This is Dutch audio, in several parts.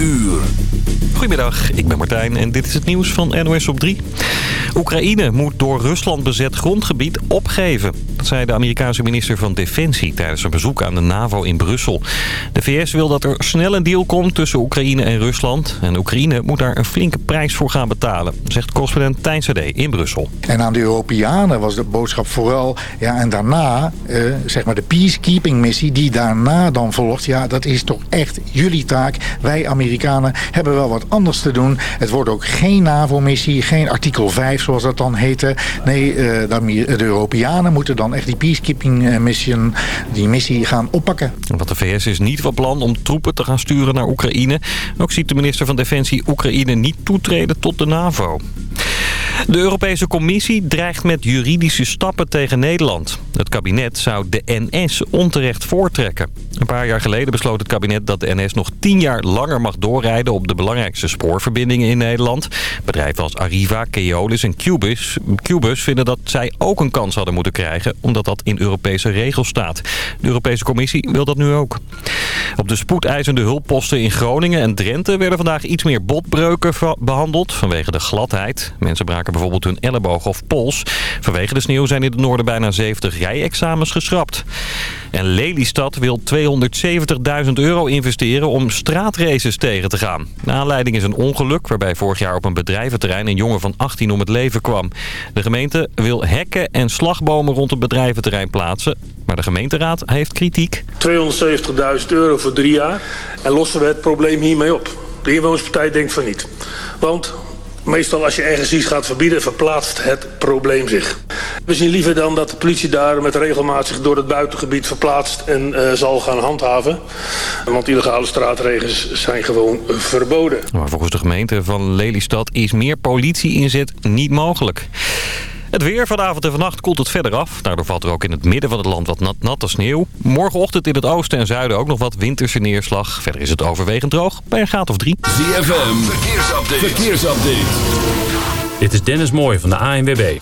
uur. Goedemiddag, ik ben Martijn en dit is het nieuws van NOS op 3. Oekraïne moet door Rusland bezet grondgebied opgeven. Dat zei de Amerikaanse minister van Defensie tijdens een bezoek aan de NAVO in Brussel. De VS wil dat er snel een deal komt tussen Oekraïne en Rusland. En Oekraïne moet daar een flinke prijs voor gaan betalen, zegt correspondent Tijn in Brussel. En aan de Europeanen was de boodschap vooral... Ja, en daarna, eh, zeg maar de peacekeeping missie die daarna dan volgt... ja, dat is toch echt jullie taak. Wij Amerikanen hebben wel wat anders te doen. Het wordt ook geen NAVO-missie, geen artikel 5 zoals dat dan heette. Nee, eh, de Europeanen moeten dan echt die peacekeeping eh, mission, die missie gaan oppakken. Want de VS is niet van plan om troepen te gaan sturen naar Oekraïne. Ook ziet de minister van Defensie Oekraïne niet toetreden tot de NAVO. De Europese Commissie dreigt met juridische stappen tegen Nederland. Het kabinet zou de NS onterecht voortrekken. Een paar jaar geleden besloot het kabinet dat de NS nog tien jaar langer mag doorrijden op de belangrijkste spoorverbindingen in Nederland. Bedrijven als Arriva, Keolis en Cubus, Cubus vinden dat zij ook een kans hadden moeten krijgen, omdat dat in Europese regels staat. De Europese Commissie wil dat nu ook. Op de spoedeisende hulpposten in Groningen en Drenthe werden vandaag iets meer botbreuken behandeld vanwege de gladheid. Mensen braken bijvoorbeeld hun elleboog of pols. Vanwege de sneeuw zijn in het noorden bijna 70 rijexamens geschrapt. En Lelystad wil 270.000 euro investeren om straatraces tegen te gaan. De aanleiding is een ongeluk waarbij vorig jaar op een bedrijventerrein een jongen van 18 om het leven kwam. De gemeente wil hekken en slagbomen rond het bedrijventerrein plaatsen. Maar de gemeenteraad heeft kritiek. 270.000 euro voor drie jaar en lossen we het probleem hiermee op. De inwonerspartij denkt van niet. Want Meestal als je ergens iets gaat verbieden, verplaatst het probleem zich. We zien liever dan dat de politie daar met regelmaat zich door het buitengebied verplaatst en uh, zal gaan handhaven. Want illegale straatregels zijn gewoon verboden. Maar volgens de gemeente van Lelystad is meer politie-inzet niet mogelijk. Het weer vanavond en vannacht koelt het verder af. Daardoor valt er ook in het midden van het land wat nat, natte sneeuw. Morgenochtend in het oosten en zuiden ook nog wat winterse neerslag. Verder is het overwegend droog bij een graad of drie. ZFM, verkeersupdate. verkeersupdate. Dit is Dennis Mooij van de ANWB.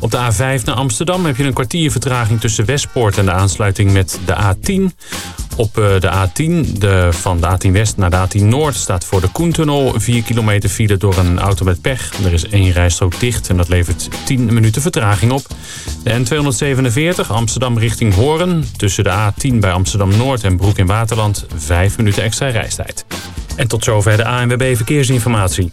Op de A5 naar Amsterdam heb je een kwartier vertraging tussen Westpoort en de aansluiting met de A10. Op eh, de A10, de, van de A10 West naar de A10 Noord, staat voor de Koentunnel 4 kilometer file door een auto met pech. Er is één rijstrook dicht en dat levert 10 minuten vertraging op. De N247 Amsterdam richting Hoorn, tussen de A10 bij Amsterdam Noord en Broek in Waterland 5 minuten extra reistijd. En tot zover de ANWB Verkeersinformatie.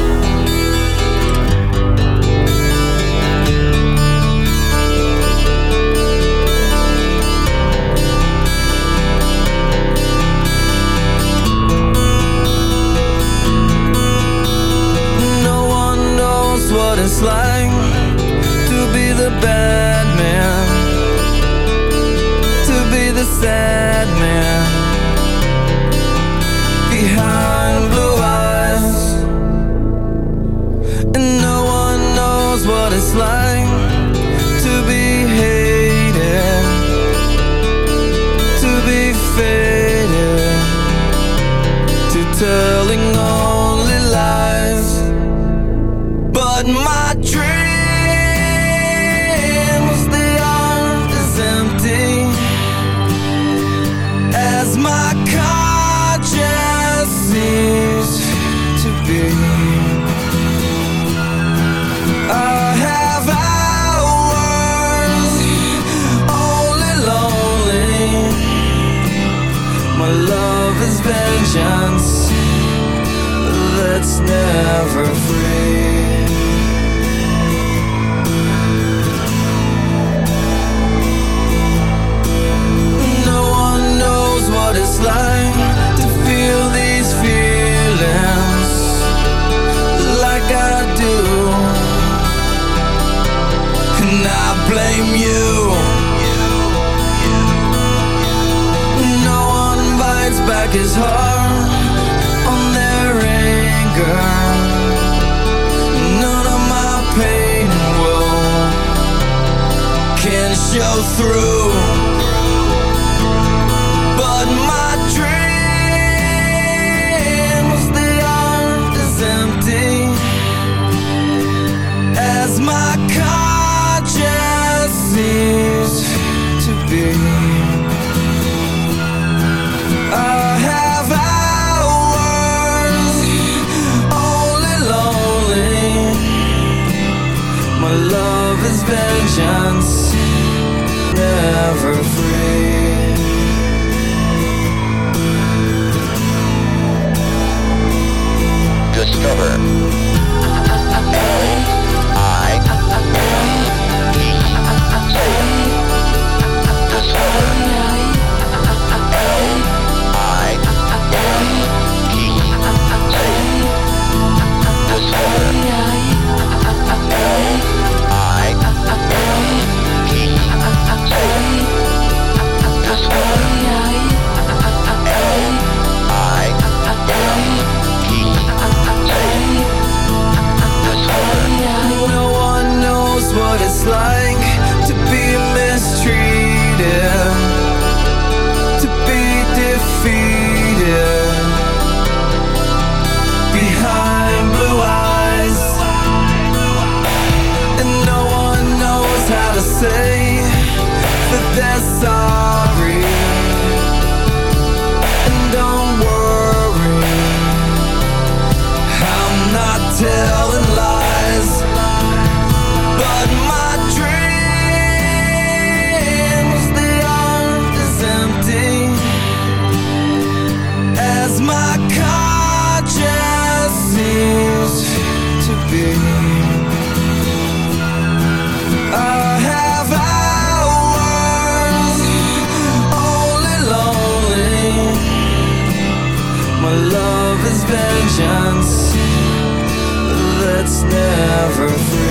perfect.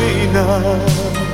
为难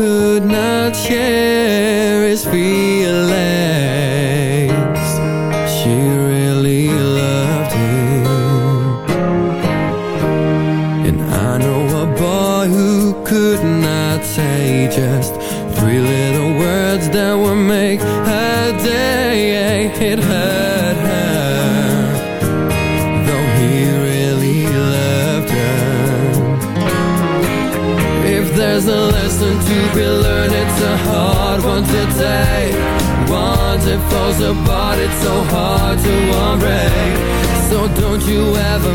could not share falls apart, it's so hard to unbreak. So don't you ever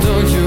don't you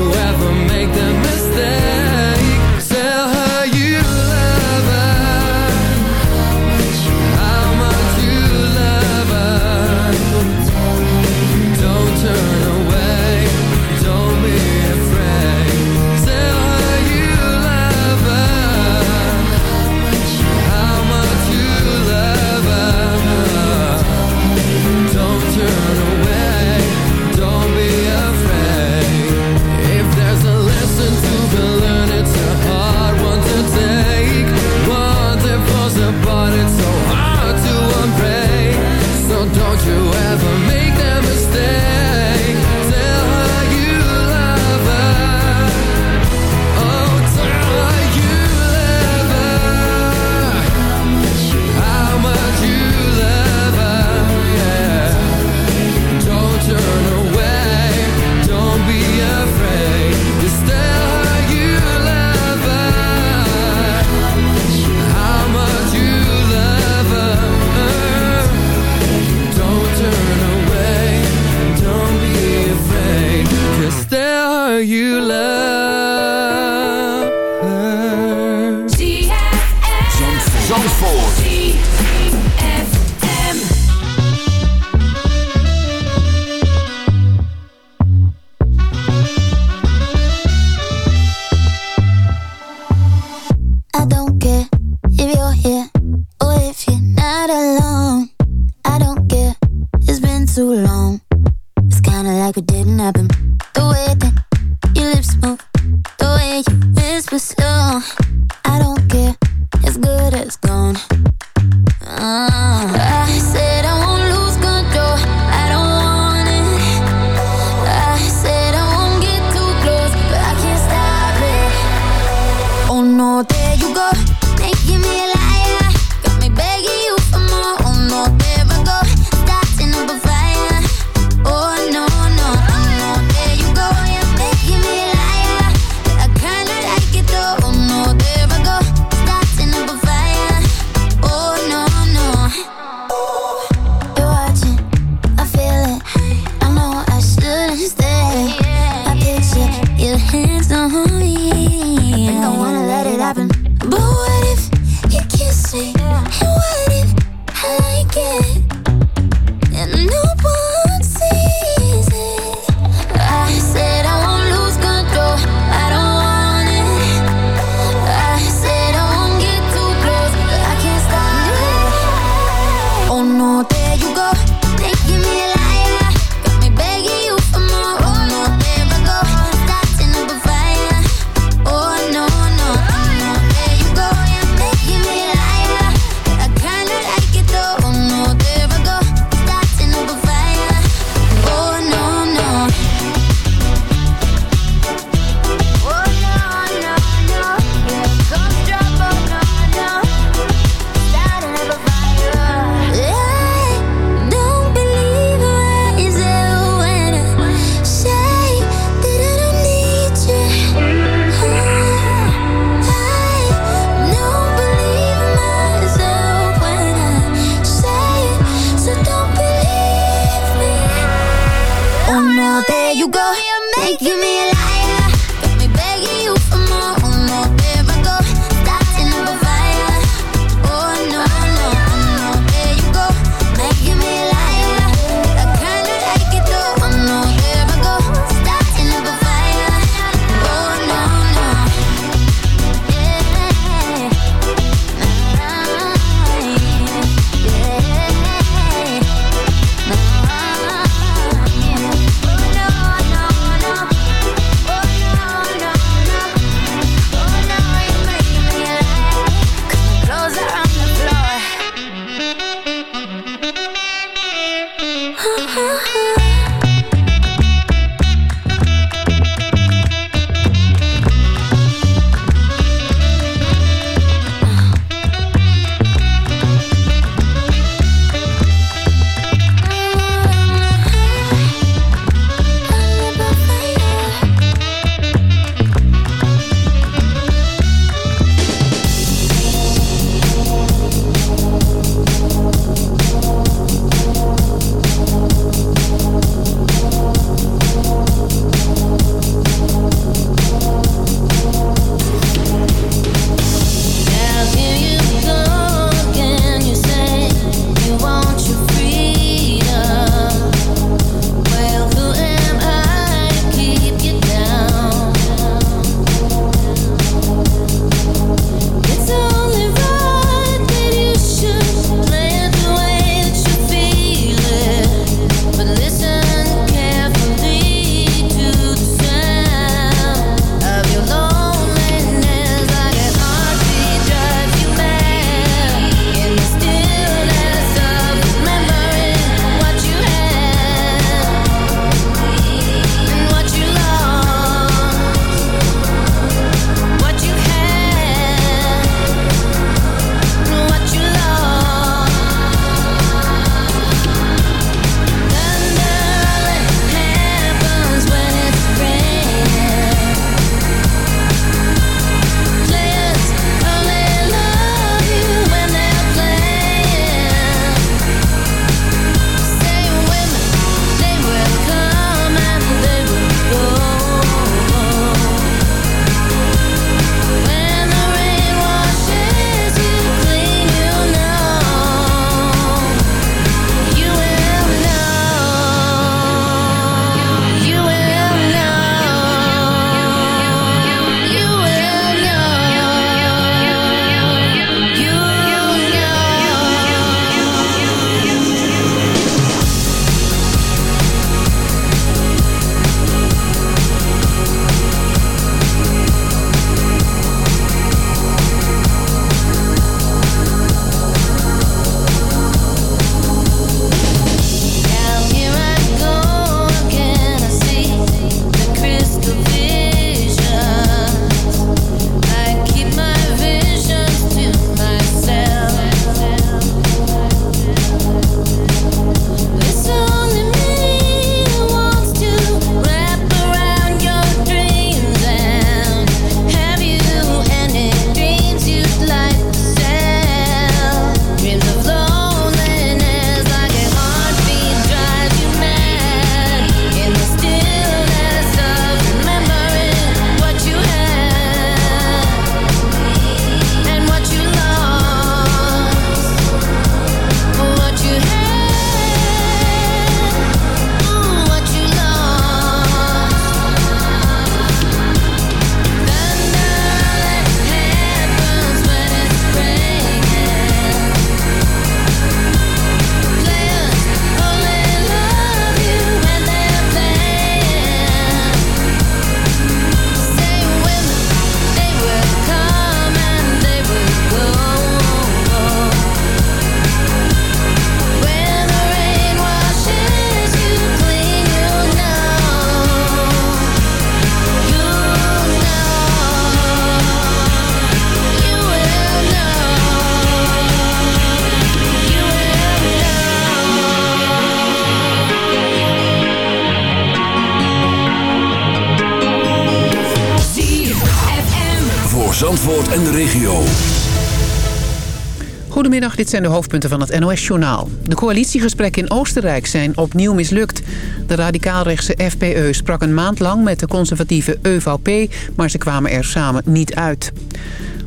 Dit zijn de hoofdpunten van het NOS-journaal. De coalitiegesprekken in Oostenrijk zijn opnieuw mislukt. De radicaalrechtse FPE sprak een maand lang met de conservatieve EVP... maar ze kwamen er samen niet uit.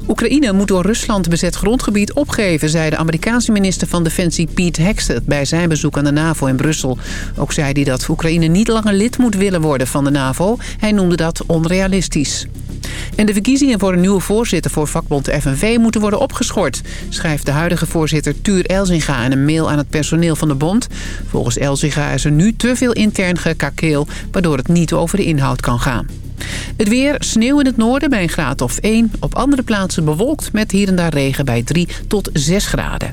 Oekraïne moet door Rusland bezet grondgebied opgeven... zei de Amerikaanse minister van Defensie Pete Hegseth... bij zijn bezoek aan de NAVO in Brussel. Ook zei hij dat Oekraïne niet langer lid moet willen worden van de NAVO. Hij noemde dat onrealistisch. En de verkiezingen voor een nieuwe voorzitter voor vakbond FNV moeten worden opgeschort, schrijft de huidige voorzitter Tuur Elzinga in een mail aan het personeel van de bond. Volgens Elzinga is er nu te veel intern gekakeel, waardoor het niet over de inhoud kan gaan. Het weer, sneeuw in het noorden bij een graad of 1. Op andere plaatsen bewolkt met hier en daar regen bij 3 tot 6 graden.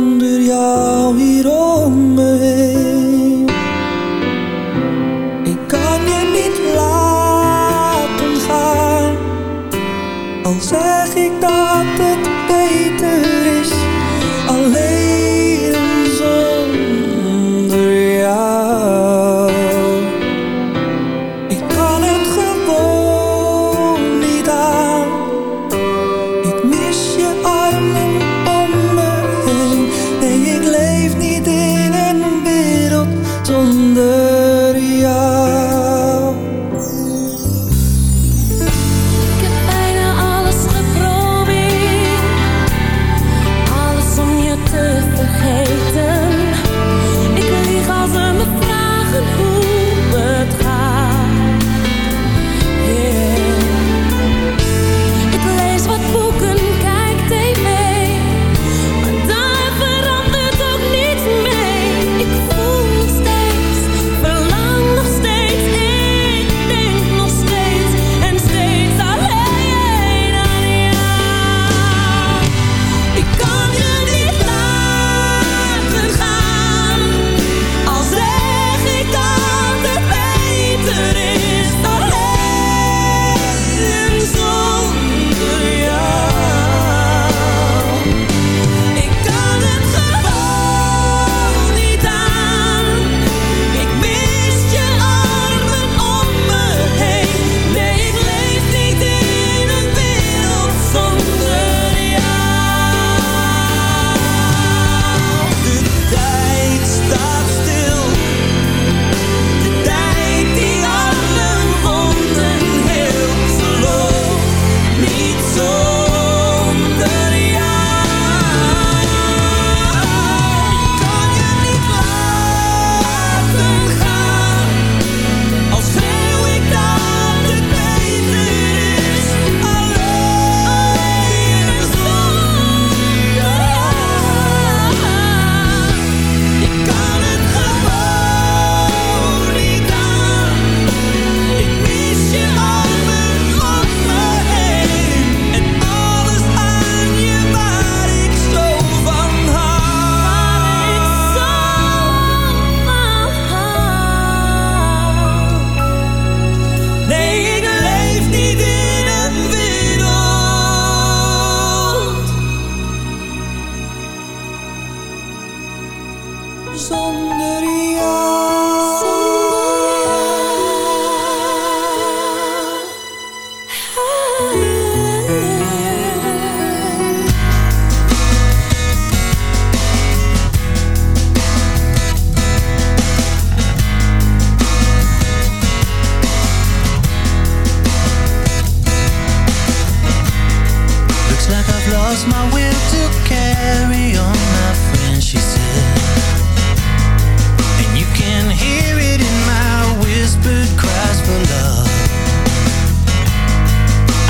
lost my will to carry on, my friend, she said. And you can hear it in my whispered cries for love.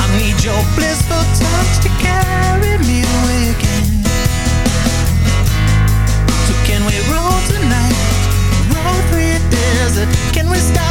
I need your blissful touch to carry me away again. So can we roll tonight? Roll through your desert. Can we stop?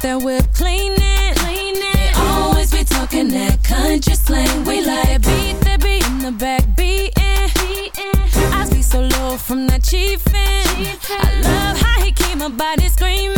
That whip cleaning, cleaning. They always be talking that country slang. We like beat that beat in the back beating. I be so low from that chiefin'. I love how he keep my body screaming.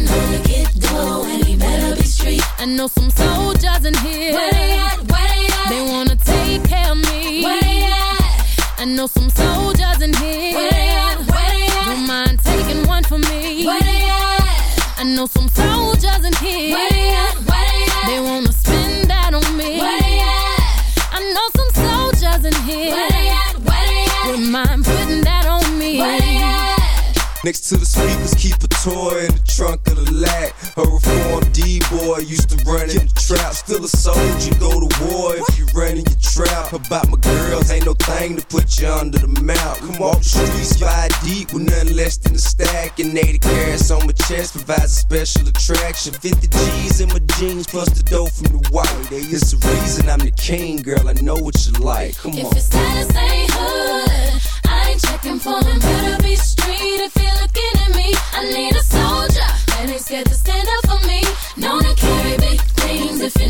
Know the kid go and he better be straight. I know some soldiers Next to the speakers, keep a toy in the trunk of the lag. A reformed D-boy used to run in the trap. Still a soldier, go to war if you run in your trap. About my girls, ain't no thing to put you under the mount. Come walk the streets five deep with nothing less than a stack. And 80 carats on my chest provides a special attraction. 50 G's in my jeans plus the dough from the white. It's the reason I'm the king, girl. I know what you like. Come If on. his status ain't hood, I ain't checking for him. Better be street if you're looking at me. I need a soldier that ain't scared to stand up for me. Known to carry big things if you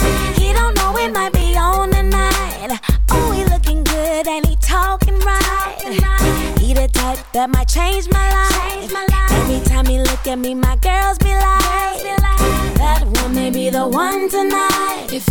that might change my life. Every time he look at me, my girls be like, that one may be the one tonight. If